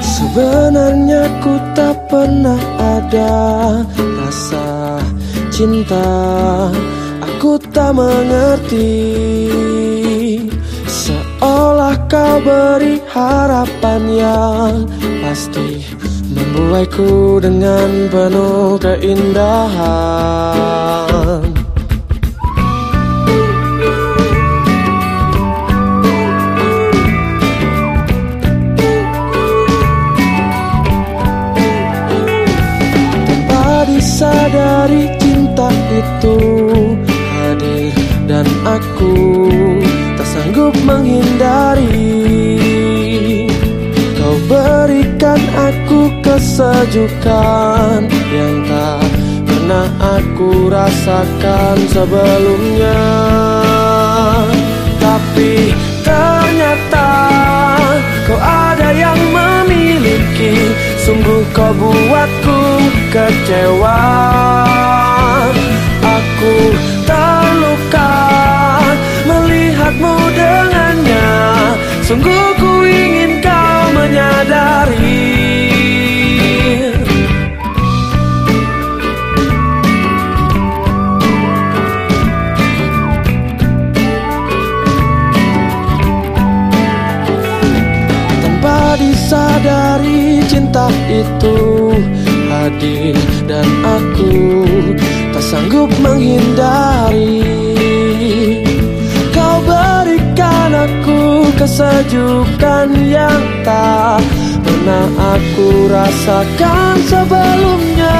Sebenarnya ku tak pernah ada rasa cinta. Aku tak mengerti Seolah kau beri harapan yang pasti Membuatku dengan penuh keindahan. Sadari cinta itu hadir dan aku tak sanggup menghindari aku kesejukan yang tak pernah aku rasakan sebelumnya. Tapi ternyata kau ada yang memiliki Sungguh kau buatku kecewa. Aku terluka melihatmu dengannya Sungguh disadari cinta itu hadir dan aku tak sanggup menghindari. Kau berikan aku kesejukan yang tak pernah aku rasakan sebelumnya